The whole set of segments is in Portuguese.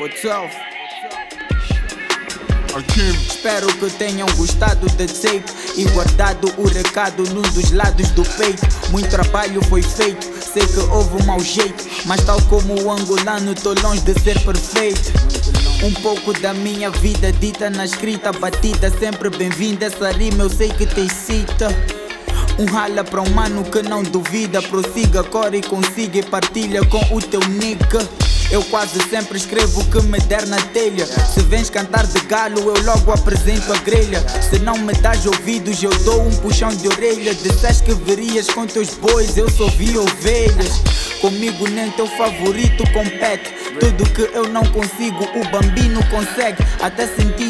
For 12. Espero que tenham gostado da tape e guardado o recado num dos lados do peito. Muito trabalho foi feito, sei que houve um mau jeito, mas tal como o angolano, tô longe de ser perfeito. Um pouco da minha vida dita na escrita, batida, sempre bem-vinda. Essa rima eu sei que te cita. Um rala para um mano que não duvida, prossiga, corre consiga e partilha com o teu nigga. Eu quase sempre escrevo o que me der na telha. Se vens cantar de galo, eu logo apresento a grelha. Se não me das ouvidos, eu dou um puxão de orelha. Disseste que verias com teus bois, eu só vi ovelhas. Comigo nem teu favorito compete. Tudo que eu não consigo, o bambino consegue. Até senti frio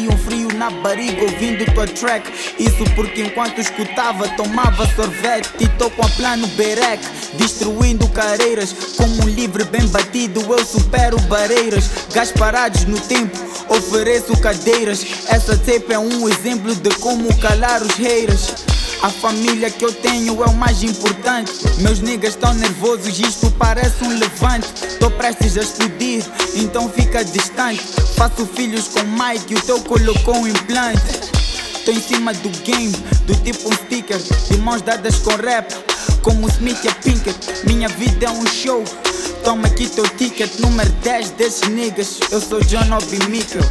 na barriga ouvindo tua track. Isso porque enquanto escutava, tomava sorvete. E tô com a plano Berek, destruindo careiras. Como um livre bem batido, eu supero barreiras. Gás parados no tempo, ofereço cadeiras. Essa tape é um exemplo de como calar os haters. A família que eu tenho é o mais importante. Meus niggas estão nervosos, isto parece um levante. Tô prestes a explodir, então fica distante. Faço filhos com Mike o teu colocou um implante. Tô em cima do game, do tipo um sticker. De mãos dadas com rap, como Smith e Pinkett. Minha vida é um show. Toma aqui teu ticket, número 10 desses niggas. Eu sou John Obi Mikkel.